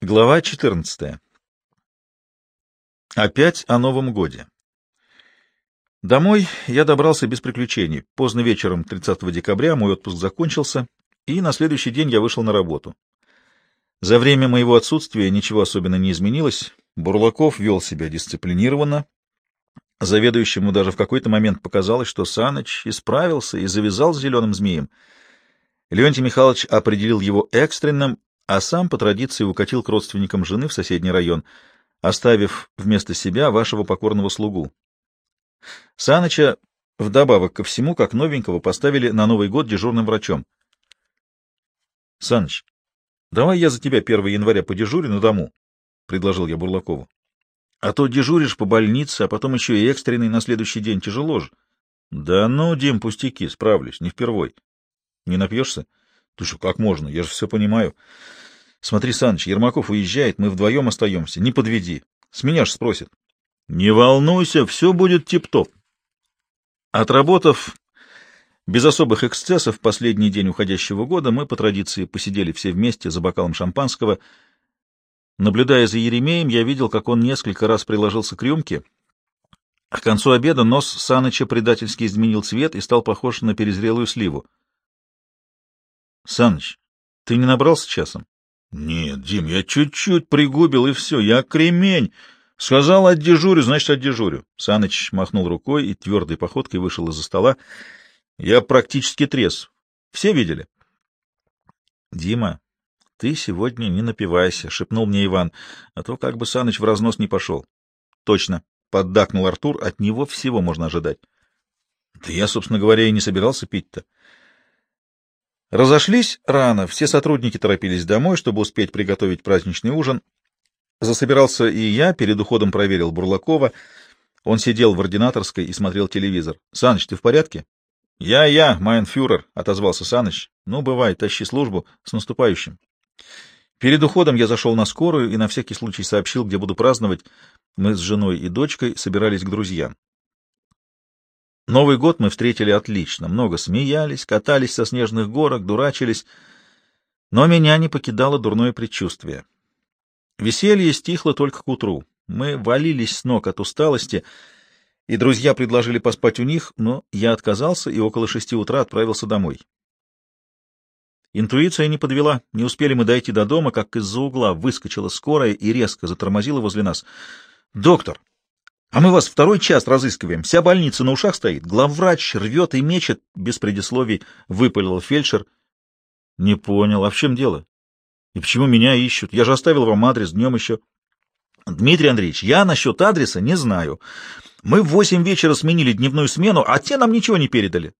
Глава 14. Опять о Новом годе. Домой я добрался без приключений. Поздно вечером 30 декабря мой отпуск закончился, и на следующий день я вышел на работу. За время моего отсутствия ничего особенно не изменилось. Бурлаков вел себя дисциплинированно. Заведующему даже в какой-то момент показалось, что Саныч исправился и завязал с зеленым змеем. Леонтий Михайлович определил его экстренным а сам по традиции укатил к родственникам жены в соседний район, оставив вместо себя вашего покорного слугу. Саныча, вдобавок ко всему, как новенького, поставили на Новый год дежурным врачом. — Саныч, давай я за тебя 1 января подежурю на дому, — предложил я Бурлакову. — А то дежуришь по больнице, а потом еще и экстренный на следующий день. Тяжело же. — Да ну, Дим, пустяки, справлюсь, не впервой. — Не напьешься? — ты что, как можно? Я же все понимаю. Смотри, Саныч, Ермаков уезжает, мы вдвоем остаемся. Не подведи. С меня ж спросит. Не волнуйся, все будет тип-топ. Отработав без особых эксцессов последний день уходящего года, мы по традиции посидели все вместе за бокалом шампанского. Наблюдая за Еремеем, я видел, как он несколько раз приложился к рюмке. К концу обеда нос Саныча предательски изменил цвет и стал похож на перезрелую сливу. Саныч, ты не набрался часом? Нет, Дим, я чуть-чуть пригубил, и все, я кремень. Сказал, отдежурю, значит, отдежурю. Саныч махнул рукой и твердой походкой вышел из-за стола. Я практически трезв. Все видели? Дима, ты сегодня не напивайся, — шепнул мне Иван, — а то как бы Саныч в разнос не пошел. Точно, — поддакнул Артур, — от него всего можно ожидать. Да я, собственно говоря, и не собирался пить-то. Разошлись рано, все сотрудники торопились домой, чтобы успеть приготовить праздничный ужин. Засобирался и я, перед уходом проверил Бурлакова. Он сидел в ординаторской и смотрел телевизор. — Саныч, ты в порядке? — Я, я, майнфюрер, — отозвался Саныч. — Ну, бывай, тащи службу. С наступающим. Перед уходом я зашел на скорую и на всякий случай сообщил, где буду праздновать. Мы с женой и дочкой собирались к друзьям. Новый год мы встретили отлично, много смеялись, катались со снежных горок, дурачились, но меня не покидало дурное предчувствие. Веселье стихло только к утру. Мы валились с ног от усталости, и друзья предложили поспать у них, но я отказался и около шести утра отправился домой. Интуиция не подвела. Не успели мы дойти до дома, как из-за угла выскочила скорая и резко затормозила возле нас. «Доктор, а мы вас второй час разыскиваем. Вся больница на ушах стоит. Главврач рвет и мечет. Без предисловий выпалил фельдшер. Не понял. А в чем дело? И почему меня ищут? Я же оставил вам адрес днем еще. Дмитрий Андреевич, я насчет адреса не знаю. Мы в восемь вечера сменили дневную смену, а те нам ничего не передали.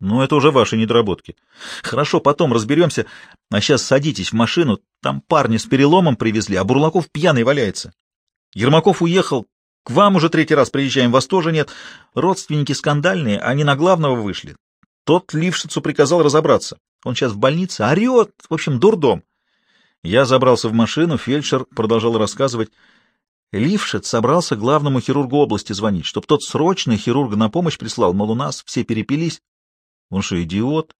Ну, это уже ваши недоработки. Хорошо, потом разберемся. А сейчас садитесь в машину. Там парни с переломом привезли, а Бурлаков пьяный валяется. Ермаков уехал, к вам уже третий раз приезжаем, вас тоже нет. Родственники скандальные, они на главного вышли. Тот Лившицу приказал разобраться. Он сейчас в больнице, орет, в общем, дурдом. Я забрался в машину, фельдшер продолжал рассказывать. Лившиц собрался главному хирургу области звонить, чтоб тот срочно хирурга на помощь прислал, мол, у нас все перепились. Он что, идиот?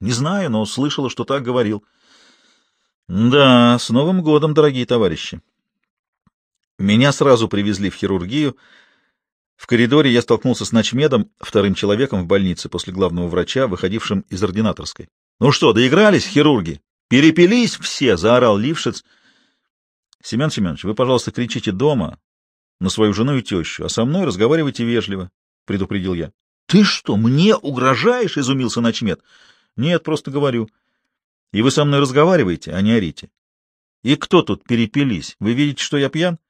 Не знаю, но слышала, что так говорил. Да, с Новым годом, дорогие товарищи. Меня сразу привезли в хирургию. В коридоре я столкнулся с ночмедом, вторым человеком в больнице после главного врача, выходившим из ординаторской. — Ну что, доигрались, хирурги? Перепились все! — заорал Лившиц. — Семен Семенович, вы, пожалуйста, кричите дома на свою жену и тещу, а со мной разговаривайте вежливо, — предупредил я. — Ты что, мне угрожаешь? — изумился ночмед. — Нет, просто говорю. И вы со мной разговариваете, а не орите. И кто тут перепились? Вы видите, что я пьян? —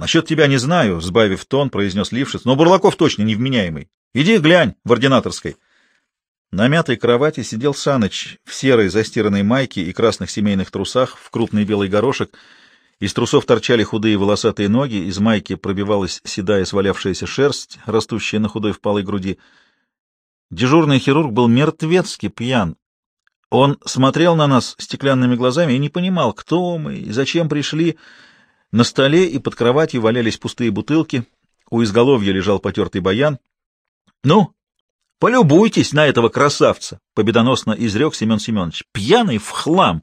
Насчет тебя не знаю, — сбавив тон, произнес Лившиц, — но Бурлаков точно невменяемый. Иди глянь в ординаторской. На мятой кровати сидел Саныч в серой застиранной майке и красных семейных трусах в крупный белый горошек. Из трусов торчали худые волосатые ноги, из майки пробивалась седая свалявшаяся шерсть, растущая на худой впалой груди. Дежурный хирург был мертвецки пьян. Он смотрел на нас стеклянными глазами и не понимал, кто мы и зачем пришли, — на столе и под кроватью валялись пустые бутылки, у изголовья лежал потертый баян. — Ну, полюбуйтесь на этого красавца! — победоносно изрек Семен Семенович. — Пьяный в хлам!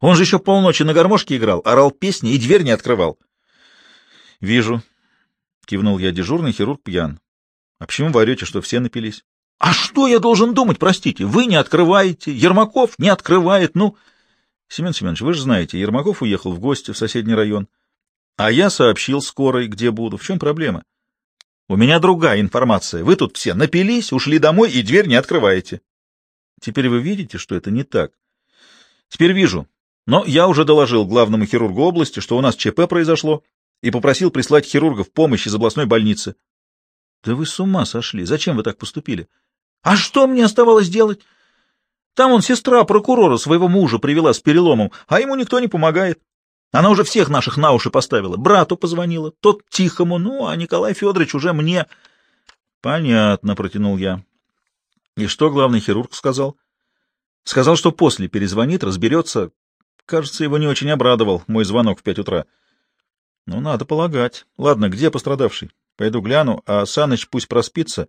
Он же еще полночи на гармошке играл, орал песни и дверь не открывал. — Вижу, — кивнул я, дежурный хирург пьян. — А почему вы орете, что все напились? — А что я должен думать, простите? Вы не открываете, Ермаков не открывает, ну... — Семен Семенович, вы же знаете, Ермаков уехал в гости в соседний район. А я сообщил скорой, где буду. В чем проблема? — У меня другая информация. Вы тут все напились, ушли домой и дверь не открываете. Теперь вы видите, что это не так. Теперь вижу. Но я уже доложил главному хирургу области, что у нас ЧП произошло, и попросил прислать хирургов помощь из областной больницы. Да вы с ума сошли. Зачем вы так поступили? А что мне оставалось делать? Там он сестра прокурора своего мужа привела с переломом, а ему никто не помогает. Она уже всех наших на уши поставила. Брату позвонила, тот тихому, ну, а Николай Федорович уже мне... — Понятно, — протянул я. И что главный хирург сказал? Сказал, что после перезвонит, разберется. Кажется, его не очень обрадовал мой звонок в пять утра. Ну, надо полагать. Ладно, где пострадавший? Пойду гляну, а Саныч пусть проспится.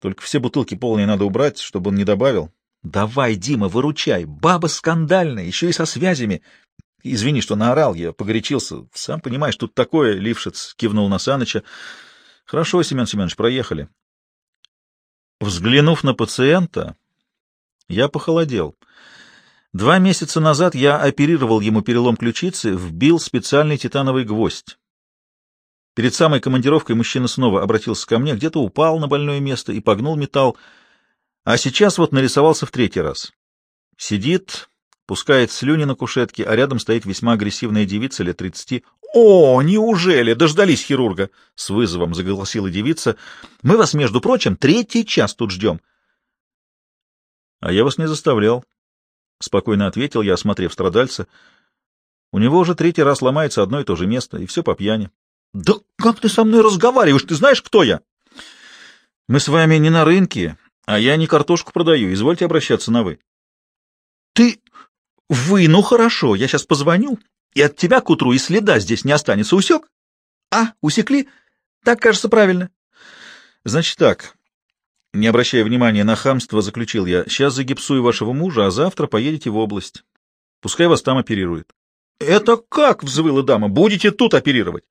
Только все бутылки полные надо убрать, чтобы он не добавил. Давай, Дима, выручай. Баба скандальная, еще и со связями. Извини, что наорал, я погорячился. Сам понимаешь, тут такое, — Лившиц кивнул на Саныча. Хорошо, Семен Семенович, проехали. Взглянув на пациента, я похолодел. Два месяца назад я оперировал ему перелом ключицы, вбил специальный титановый гвоздь. Перед самой командировкой мужчина снова обратился ко мне, где-то упал на больное место и погнул металл, а сейчас вот нарисовался в третий раз. Сидит, пускает слюни на кушетке, а рядом стоит весьма агрессивная девица лет тридцати. «О, неужели? Дождались хирурга!» — с вызовом заголосила девица. «Мы вас, между прочим, третий час тут ждем». «А я вас не заставлял», — спокойно ответил я, осмотрев страдальца. «У него уже третий раз ломается одно и то же место, и все по пьяни». «Да как ты со мной разговариваешь? Ты знаешь, кто я?» «Мы с вами не на рынке, а я не картошку продаю. Извольте обращаться на «вы». «Ты... вы, ну хорошо, я сейчас позвоню и от тебя к утру и следа здесь не останется. Усек? А, усекли? Так, кажется, правильно. Значит так, не обращая внимания на хамство, заключил я, сейчас загипсую вашего мужа, а завтра поедете в область. Пускай вас там оперируют. Это как? — взвыла дама. Будете тут оперировать.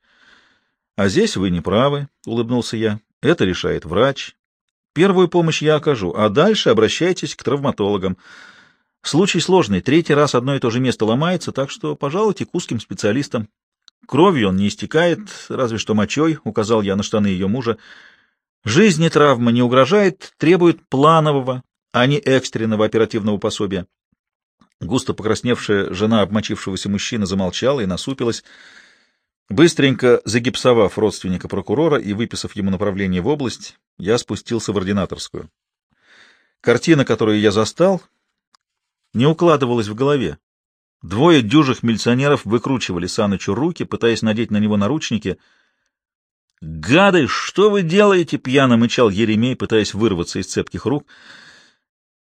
А здесь вы не правы, — улыбнулся я. Это решает врач. Первую помощь я окажу, а дальше обращайтесь к травматологам. Случай сложный, третий раз одно и то же место ломается, так что пожалуйте к узким специалистам. Кровью он не истекает, разве что мочой, — указал я на штаны ее мужа. Жизни травма не угрожает, требует планового, а не экстренного оперативного пособия. Густо покрасневшая жена обмочившегося мужчины замолчала и насупилась. Быстренько загипсовав родственника прокурора и выписав ему направление в область, я спустился в ординаторскую. Картина, которую я застал, не укладывалось в голове. Двое дюжих милиционеров выкручивали Санычу руки, пытаясь надеть на него наручники. «Гады, что вы делаете?» — пьяно мычал Еремей, пытаясь вырваться из цепких рук.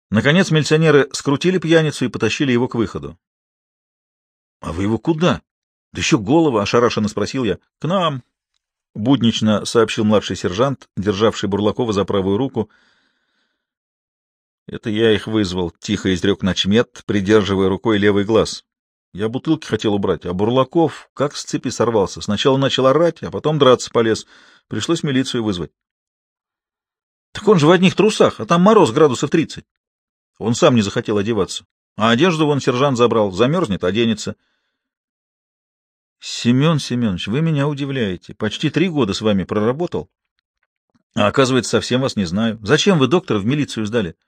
Наконец милиционеры скрутили пьяницу и потащили его к выходу. — А вы его куда? — Да еще голова, — ошарашенно спросил я. — К нам, — буднично сообщил младший сержант, державший Бурлакова за правую руку. — это я их вызвал, — тихо изрек начмет, придерживая рукой левый глаз. Я бутылки хотел убрать, а Бурлаков как с цепи сорвался. Сначала начал орать, а потом драться полез. Пришлось милицию вызвать. Так он же в одних трусах, а там мороз градусов тридцать. Он сам не захотел одеваться. А одежду вон сержант забрал. Замерзнет, оденется. Семен Семенович, вы меня удивляете. Почти три года с вами проработал. А оказывается, совсем вас не знаю. Зачем вы доктора в милицию сдали? —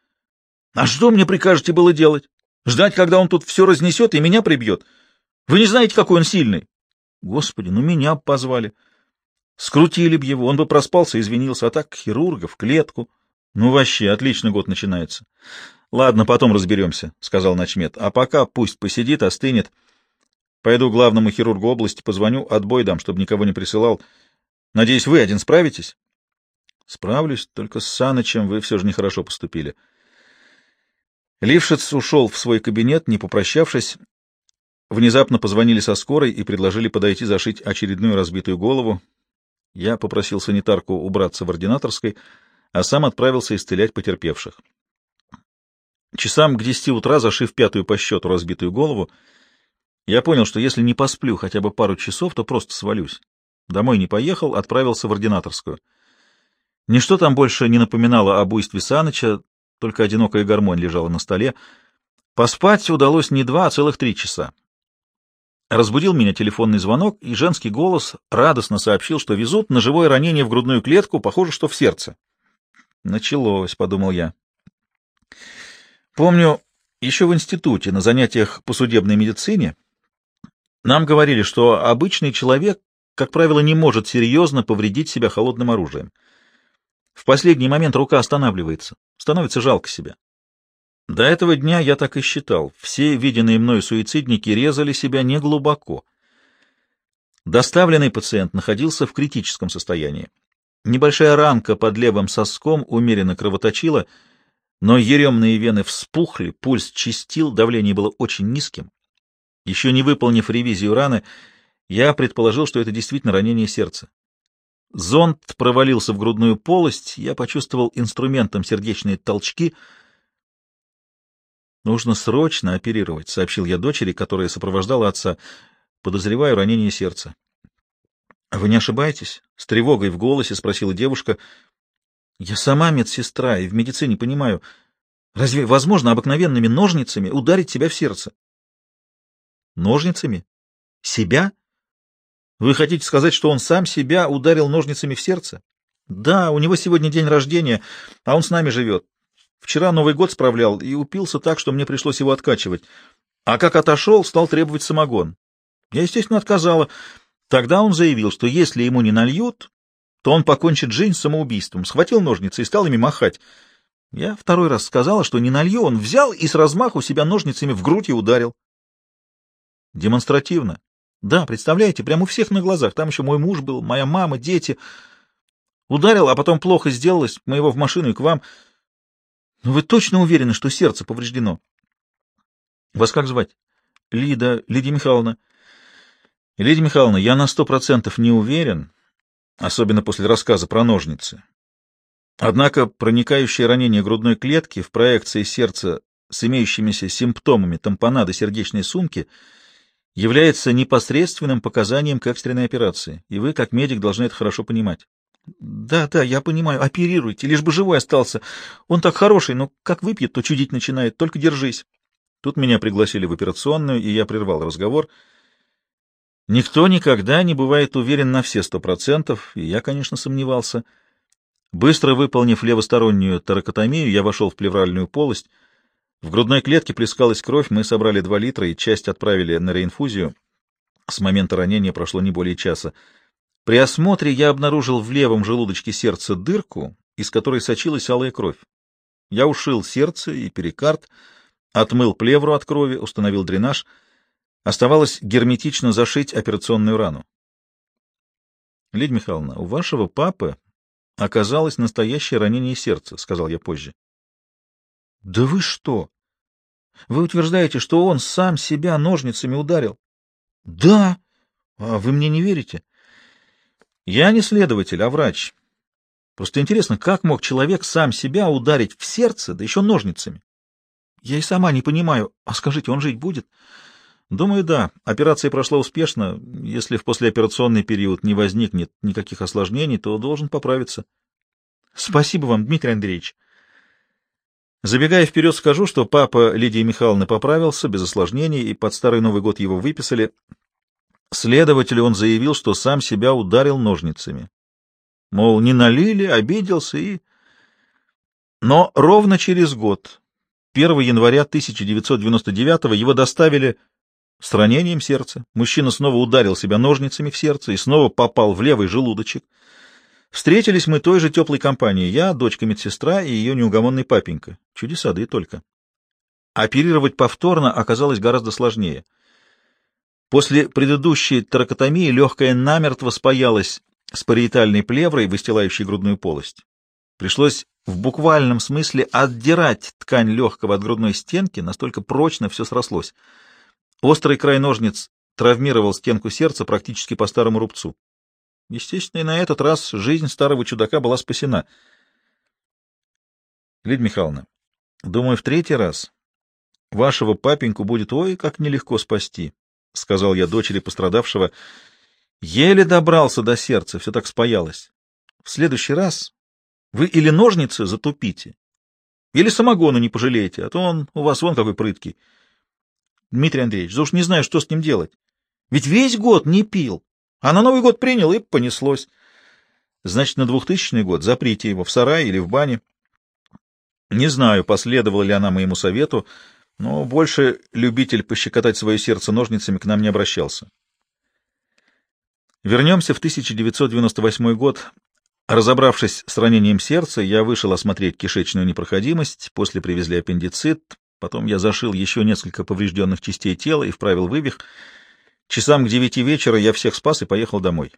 а что мне прикажете было делать? Ждать, когда он тут все разнесет и меня прибьет? Вы не знаете, какой он сильный? Господи, ну меня позвали. Скрутили б его, он бы проспался, извинился, а так хирурга в клетку. Ну вообще, отличный год начинается. Ладно, потом разберемся, — сказал начмет. А пока пусть посидит, остынет. Пойду главному хирургу области позвоню, отбой дам, чтобы никого не присылал. Надеюсь, вы один справитесь? Справлюсь, только с Санычем вы все же нехорошо поступили. — Лившиц ушел в свой кабинет, не попрощавшись. Внезапно позвонили со скорой и предложили подойти зашить очередную разбитую голову. Я попросил санитарку убраться в ординаторской, а сам отправился исцелять потерпевших. Часам к десяти утра, зашив пятую по счету разбитую голову, Я понял, что если не посплю хотя бы пару часов, то просто свалюсь. Домой не поехал, отправился в ординаторскую. Ничто там больше не напоминало об буйстве Саныча, только одинокая гармонь лежала на столе. Поспать удалось не два, а целых три часа. Разбудил меня телефонный звонок, и женский голос радостно сообщил, что везут ножевое ранение в грудную клетку, похоже, что в сердце. Началось, — подумал я. Помню, еще в институте на занятиях по судебной медицине нам говорили, что обычный человек, как правило, не может серьезно повредить себя холодным оружием. В последний момент рука останавливается, становится жалко себя. До этого дня я так и считал. Все виденные мною суицидники резали себя неглубоко. Доставленный пациент находился в критическом состоянии. Небольшая ранка под левым соском умеренно кровоточила, но еремные вены вспухли, пульс чистил, давление было очень низким. Еще не выполнив ревизию раны, я предположил, что это действительно ранение сердца. Зонд провалился в грудную полость, я почувствовал инструментом сердечные толчки. «Нужно срочно оперировать», — сообщил я дочери, которая сопровождала отца. «Подозреваю ранение сердца». «Вы не ошибаетесь?» — с тревогой в голосе спросила девушка. «Я сама медсестра и в медицине понимаю. Разве возможно обыкновенными ножницами ударить себя в сердце?» «Ножницами? Себя?» Вы хотите сказать, что он сам себя ударил ножницами в сердце? Да, у него сегодня день рождения, а он с нами живет. Вчера Новый год справлял и упился так, что мне пришлось его откачивать. А как отошел, стал требовать самогон. Я, естественно, отказала. Тогда он заявил, что если ему не нальют, то он покончит жизнь самоубийством. Схватил ножницы и стал ими махать. Я второй раз сказала, что не налью, он взял и с размаху себя ножницами в грудь и ударил. Демонстративно. Да, представляете, прямо у всех на глазах. Там еще мой муж был, моя мама, дети. Ударил, а потом плохо сделалось. Мы его в машину и к вам. Но вы точно уверены, что сердце повреждено? Вас как звать? Лида, Лидия Михайловна. Лидия Михайловна, я на сто процентов не уверен, особенно после рассказа про ножницы. Однако проникающее ранение грудной клетки в проекции сердца с имеющимися симптомами тампонада сердечной сумки — является непосредственным показанием к экстренной операции, и вы, как медик, должны это хорошо понимать. Да, да, я понимаю, оперируйте, лишь бы живой остался. Он так хороший, но как выпьет, то чудить начинает, только держись. Тут меня пригласили в операционную, и я прервал разговор. Никто никогда не бывает уверен на все сто процентов, и я, конечно, сомневался. Быстро выполнив левостороннюю таракотомию, я вошел в плевральную полость — в грудной клетке плескалась кровь, мы собрали 2 литра и часть отправили на реинфузию. С момента ранения прошло не более часа. При осмотре я обнаружил в левом желудочке сердца дырку, из которой сочилась алая кровь. Я ушил сердце и перикард, отмыл плевру от крови, установил дренаж. Оставалось герметично зашить операционную рану. — Лидия Михайловна, у вашего папы оказалось настоящее ранение сердца, — сказал я позже. — Да вы что? Вы утверждаете, что он сам себя ножницами ударил? — Да. А вы мне не верите? — Я не следователь, а врач. Просто интересно, как мог человек сам себя ударить в сердце, да еще ножницами? Я и сама не понимаю. А скажите, он жить будет? Думаю, да. Операция прошла успешно. Если в послеоперационный период не возникнет никаких осложнений, то должен поправиться. Спасибо вам, Дмитрий Андреевич. Забегая вперед, скажу, что папа Лидии Михайловны поправился без осложнений, и под Старый Новый год его выписали. Следователю он заявил, что сам себя ударил ножницами. Мол, не налили, обиделся и... Но ровно через год, 1 января 1999 его доставили с ранением сердца. Мужчина снова ударил себя ножницами в сердце и снова попал в левый желудочек. Встретились мы той же теплой компанией. Я, дочка медсестра и ее неугомонный папенька. Чудеса, да и только. Оперировать повторно оказалось гораздо сложнее. После предыдущей таракотомии легкая намертво спаялась с париетальной плеврой, выстилающей грудную полость. Пришлось в буквальном смысле отдирать ткань легкого от грудной стенки, настолько прочно все срослось. Острый край ножниц травмировал стенку сердца практически по старому рубцу. Естественно, и на этот раз жизнь старого чудака была спасена. Лидия Михайловна, думаю, в третий раз вашего папеньку будет ой, как нелегко спасти. — сказал я дочери пострадавшего. Еле добрался до сердца, все так спаялось. В следующий раз вы или ножницы затупите, или самогону не пожалеете, а то он у вас вон какой прыткий. Дмитрий Андреевич, да уж не знаю, что с ним делать. Ведь весь год не пил, а на Новый год принял и понеслось. Значит, на двухтысячный год заприте его в сарае или в бане. Не знаю, последовала ли она моему совету, но больше любитель пощекотать свое сердце ножницами к нам не обращался. Вернемся в 1998 год. Разобравшись с ранением сердца, я вышел осмотреть кишечную непроходимость, после привезли аппендицит, потом я зашил еще несколько поврежденных частей тела и вправил вывих. Часам к девяти вечера я всех спас и поехал домой.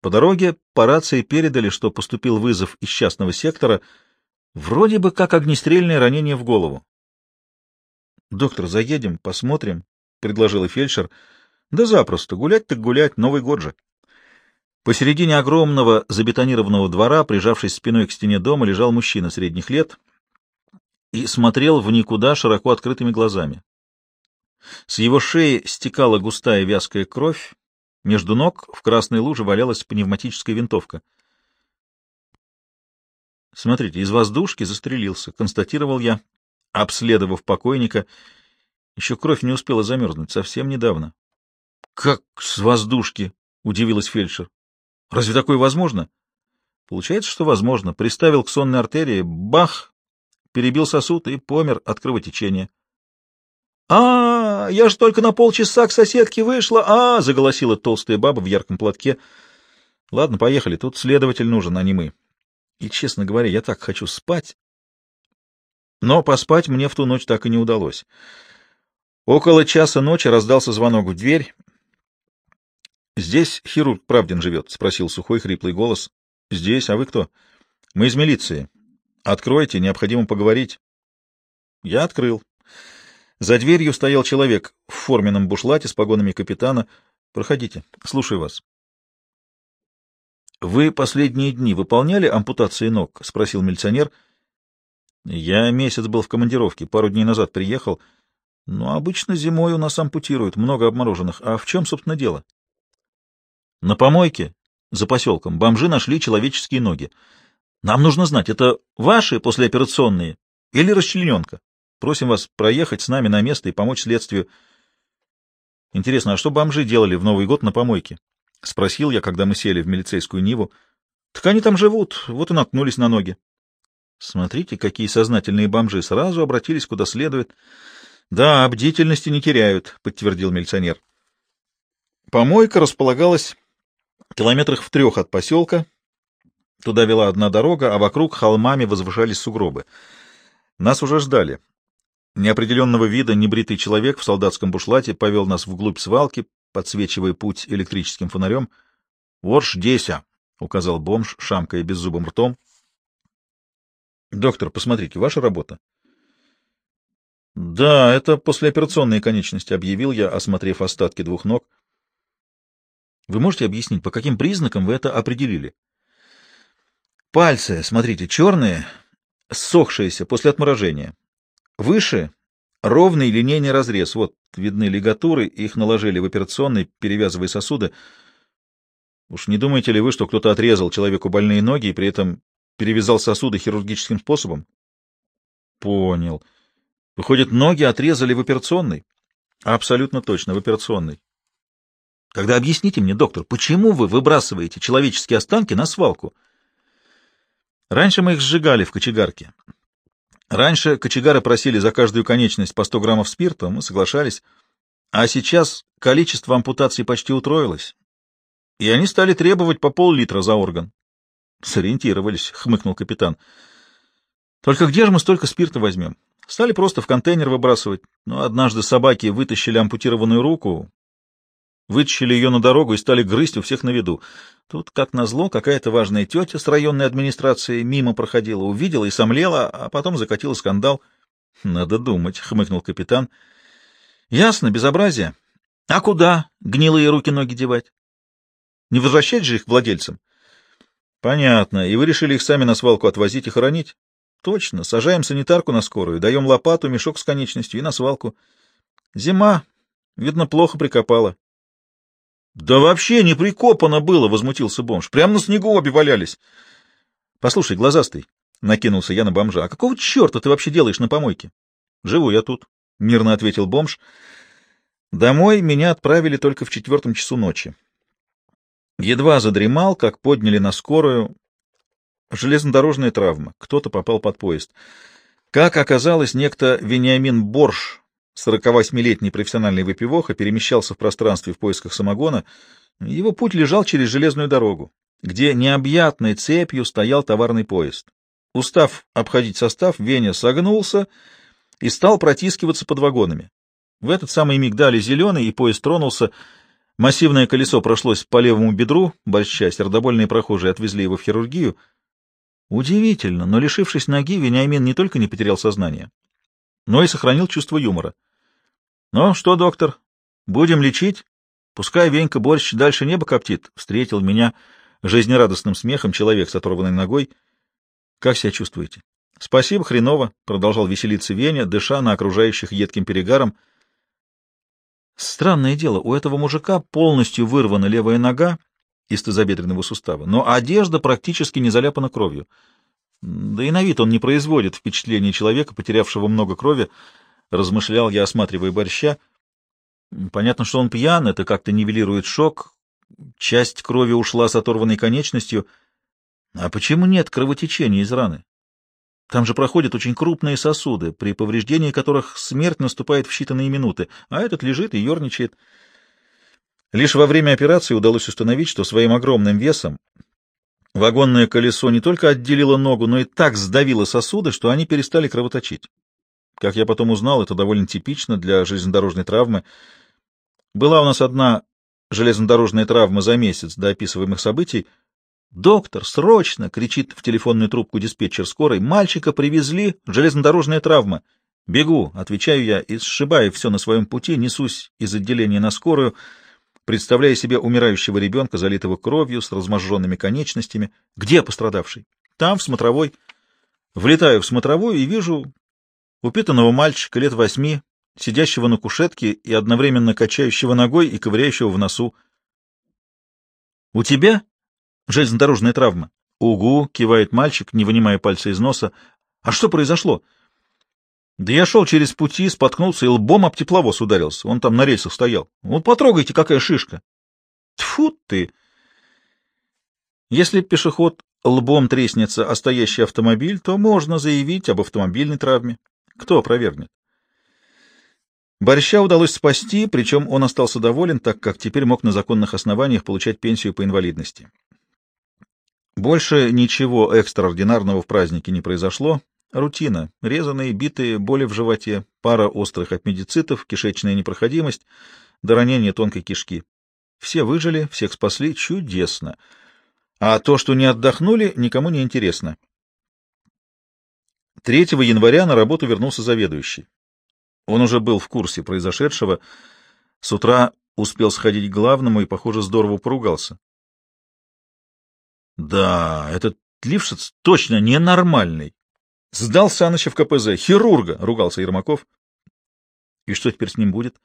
По дороге по рации передали, что поступил вызов из частного сектора, вроде бы как огнестрельное ранение в голову. — Доктор, заедем, посмотрим, — предложила фельдшер. — Да запросто, гулять так гулять, Новый год же. Посередине огромного забетонированного двора, прижавшись спиной к стене дома, лежал мужчина средних лет и смотрел в никуда широко открытыми глазами. С его шеи стекала густая вязкая кровь, между ног в красной луже валялась пневматическая винтовка. Смотрите, из воздушки застрелился, констатировал я, обследовав покойника. Еще кровь не успела замерзнуть, совсем недавно. — Как с воздушки? — удивилась фельдшер. Разве такое возможно? Получается, что возможно. Приставил к сонной артерии, бах, перебил сосуд и помер от кровотечения. Я ж только на полчаса к соседке вышла. А, заголосила толстая баба в ярком платке. Ладно, поехали, тут следователь нужен, а не мы. И, честно говоря, я так хочу спать. Но поспать мне в ту ночь так и не удалось. Около часа ночи раздался звонок в дверь. — Здесь хирург Правдин живет? — спросил сухой хриплый голос. — Здесь. А вы кто? — Мы из милиции. — Откройте, необходимо поговорить. Я открыл. За дверью стоял человек в форменном бушлате с погонами капитана. — Проходите. Слушаю вас. — Вы последние дни выполняли ампутации ног? — спросил милиционер. — Я месяц был в командировке, пару дней назад приехал. Но обычно зимой у нас ампутируют, много обмороженных. А в чем, собственно, дело? — на помойке за поселком бомжи нашли человеческие ноги. Нам нужно знать, это ваши послеоперационные или расчлененка? Просим вас проехать с нами на место и помочь следствию. Интересно, а что бомжи делали в Новый год на помойке? — спросил я, когда мы сели в милицейскую Ниву. — Так они там живут, вот и наткнулись на ноги. Смотрите, какие сознательные бомжи сразу обратились куда следует. — Да, бдительности не теряют, — подтвердил милиционер. Помойка располагалась Километрах в трех от поселка туда вела одна дорога, а вокруг холмами возвышались сугробы. Нас уже ждали. Неопределенного вида небритый человек в солдатском бушлате повел нас вглубь свалки, подсвечивая путь электрическим фонарем. — Ворш деся, — указал бомж, шамкая беззубым ртом. — Доктор, посмотрите, ваша работа. — Да, это послеоперационные конечности, — объявил я, осмотрев остатки двух ног. — вы можете объяснить, по каким признакам вы это определили? Пальцы, смотрите, черные, ссохшиеся после отморожения. Выше ровный линейный разрез. Вот видны лигатуры, их наложили в операционной, перевязывая сосуды. Уж не думаете ли вы, что кто-то отрезал человеку больные ноги и при этом перевязал сосуды хирургическим способом? Понял. Выходит, ноги отрезали в операционной? Абсолютно точно, в операционной. Тогда объясните мне, доктор, почему вы выбрасываете человеческие останки на свалку? Раньше мы их сжигали в кочегарке. Раньше кочегары просили за каждую конечность по 100 граммов спирта, мы соглашались. А сейчас количество ампутаций почти утроилось, и они стали требовать по пол-литра за орган. Сориентировались, — хмыкнул капитан. Только где же мы столько спирта возьмем? Стали просто в контейнер выбрасывать. Но однажды собаки вытащили ампутированную руку, вытащили ее на дорогу и стали грызть у всех на виду. Тут, как назло, какая-то важная тетя с районной администрации мимо проходила, увидела и сомлела, а потом закатила скандал. — Надо думать, — хмыкнул капитан. — Ясно, безобразие. А куда гнилые руки-ноги девать? Не возвращать же их владельцам? — Понятно. И вы решили их сами на свалку отвозить и хоронить? — Точно. Сажаем санитарку на скорую, даем лопату, мешок с конечностью и на свалку. Зима, Видно, плохо прикопало. — Да вообще не прикопано было, — возмутился бомж. — Прямо на снегу обе валялись. — Послушай, глазастый, — накинулся я на бомжа, — а какого черта ты вообще делаешь на помойке? — Живу я тут, — мирно ответил бомж. Домой меня отправили только в четвертом часу ночи. Едва задремал, как подняли на скорую. Железнодорожная травма. Кто-то попал под поезд. Как оказалось, некто Вениамин Борш, 48-летний профессиональный выпивоха, перемещался в пространстве в поисках самогона. Его путь лежал через железную дорогу, где необъятной цепью стоял товарный поезд. Устав обходить состав, Веня согнулся и стал протискиваться под вагонами. В этот самый миг дали зеленый, и поезд тронулся. Массивное колесо прошлось по левому бедру, большая сердобольные прохожие отвезли его в хирургию — Удивительно, но, лишившись ноги, Вениамин не только не потерял сознание, но и сохранил чувство юмора. — Ну что, доктор, будем лечить? Пускай Венька борщ дальше небо коптит, — встретил меня жизнерадостным смехом человек с оторванной ногой. — Как себя чувствуете? — Спасибо, хреново, — продолжал веселиться Веня, дыша на окружающих едким перегаром. Странное дело, у этого мужика полностью вырвана левая нога, из тазобедренного сустава, но одежда практически не заляпана кровью. Да и на вид он не производит впечатления человека, потерявшего много крови, размышлял я, осматривая борща. Понятно, что он пьян, это как-то нивелирует шок. Часть крови ушла с оторванной конечностью. А почему нет кровотечения из раны? Там же проходят очень крупные сосуды, при повреждении которых смерть наступает в считанные минуты, а этот лежит и ерничает. Лишь во время операции удалось установить, что своим огромным весом вагонное колесо не только отделило ногу, но и так сдавило сосуды, что они перестали кровоточить. Как я потом узнал, это довольно типично для железнодорожной травмы. Была у нас одна железнодорожная травма за месяц до описываемых событий. «Доктор, срочно!» — кричит в телефонную трубку диспетчер скорой. «Мальчика привезли! Железнодорожная травма!» «Бегу!» — отвечаю я, и, сшибая все на своем пути, несусь из отделения на скорую — представляя себе умирающего ребенка, залитого кровью, с разможженными конечностями. Где пострадавший? Там, в смотровой. Влетаю в смотровую и вижу упитанного мальчика лет восьми, сидящего на кушетке и одновременно качающего ногой и ковыряющего в носу. — У тебя железнодорожная травма? — Угу, — кивает мальчик, не вынимая пальца из носа. — А что произошло? — да я шел через пути, споткнулся и лбом об тепловоз ударился. Он там на рельсах стоял. Вот потрогайте, какая шишка. Тфу ты! Если пешеход лбом треснется о стоящий автомобиль, то можно заявить об автомобильной травме. Кто опровергнет? Борща удалось спасти, причем он остался доволен, так как теперь мог на законных основаниях получать пенсию по инвалидности. Больше ничего экстраординарного в празднике не произошло. Рутина. Резаные, битые, боли в животе, пара острых аппендицитов, кишечная непроходимость, до ранения тонкой кишки. Все выжили, всех спасли. Чудесно. А то, что не отдохнули, никому не интересно. 3 января на работу вернулся заведующий. Он уже был в курсе произошедшего. С утра успел сходить к главному и, похоже, здорово поругался. Да, этот Лившиц точно ненормальный. Сдал Саныча в КПЗ. Хирурга, — ругался Ермаков. И что теперь с ним будет?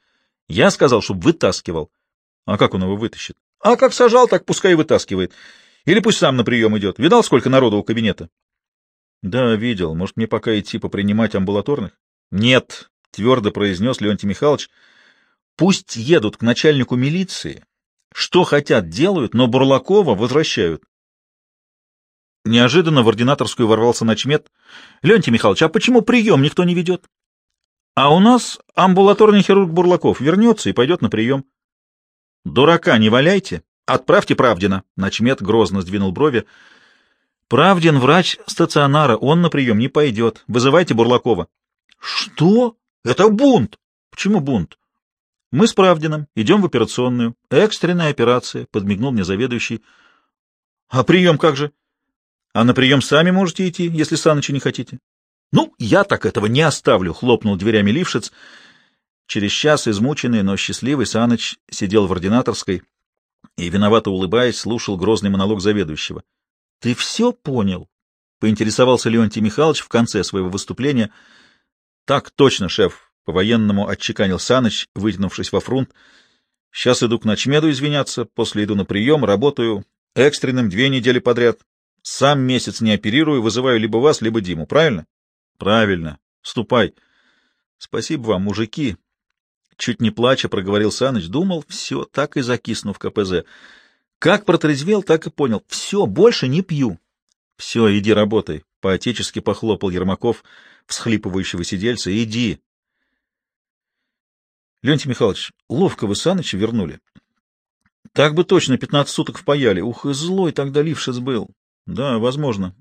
Я сказал, чтобы вытаскивал. А как он его вытащит? А как сажал, так пускай и вытаскивает. Или пусть сам на прием идет. Видал, сколько народу у кабинета? Да, видел. Может, мне пока идти попринимать амбулаторных? Нет, — твердо произнес Леонтий Михайлович. Пусть едут к начальнику милиции. Что хотят, делают, но Бурлакова возвращают. Неожиданно в ординаторскую ворвался начмет. — Леонтий Михайлович, а почему прием никто не ведет? — А у нас амбулаторный хирург Бурлаков вернется и пойдет на прием. — Дурака не валяйте. Отправьте Правдина. Начмет грозно сдвинул брови. — Правдин врач стационара, он на прием не пойдет. Вызывайте Бурлакова. — Что? Это бунт. — Почему бунт? — Мы с Правдиным идем в операционную. Экстренная операция, — подмигнул мне заведующий. — А прием как же? — а на прием сами можете идти, если Саныча не хотите. — Ну, я так этого не оставлю, — хлопнул дверями Лившиц. Через час, измученный, но счастливый, Саныч сидел в ординаторской и, виновато улыбаясь, слушал грозный монолог заведующего. — Ты все понял? — поинтересовался Леонтий Михайлович в конце своего выступления. — Так точно, шеф, По-военному отчеканил Саныч, вытянувшись во фрунт. Сейчас иду к ночмеду извиняться, после иду на прием, работаю экстренным две недели подряд. Сам месяц не оперирую, вызываю либо вас, либо Диму. Правильно? Правильно. Ступай. Спасибо вам, мужики. Чуть не плача проговорил Саныч. Думал, все, так и закисну в КПЗ. Как протрезвел, так и понял. Все, больше не пью. Все, иди работай. Поотечески похлопал Ермаков, всхлипывающего сидельца. Иди. Леонтий Михайлович, ловко вы Саныча вернули. Так бы точно пятнадцать суток впаяли. Ух, и злой тогда Лившиц был. Да, возможно.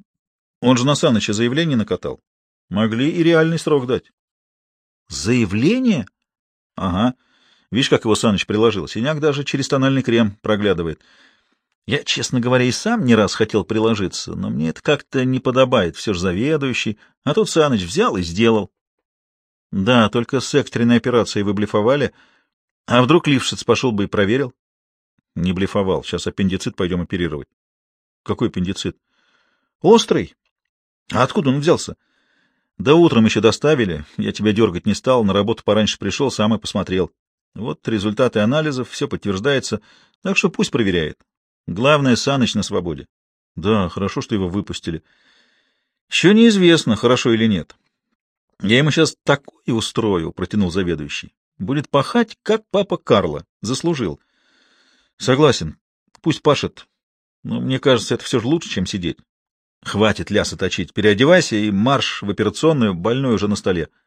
Он же на Саныча заявление накатал. Могли и реальный срок дать. Заявление? Ага. Видишь, как его Саныч приложил. Синяк даже через тональный крем проглядывает. Я, честно говоря, и сам не раз хотел приложиться, но мне это как-то не подобает, все же заведующий. А тут Саныч взял и сделал. Да, только с экстренной операцией вы блефовали. А вдруг Лившиц пошел бы и проверил? Не блефовал. Сейчас аппендицит пойдем оперировать. Какой аппендицит? Острый. А откуда он взялся? Да утром еще доставили. Я тебя дергать не стал. На работу пораньше пришел, сам и посмотрел. Вот результаты анализов, все подтверждается. Так что пусть проверяет. Главное, Саныч на свободе. Да, хорошо, что его выпустили. Еще неизвестно, хорошо или нет. Я ему сейчас такое устрою, протянул заведующий. Будет пахать, как папа Карла. Заслужил. Согласен. Пусть пашет. Но мне кажется, это все же лучше, чем сидеть. Хватит ляса точить. Переодевайся и марш в операционную, больной уже на столе. —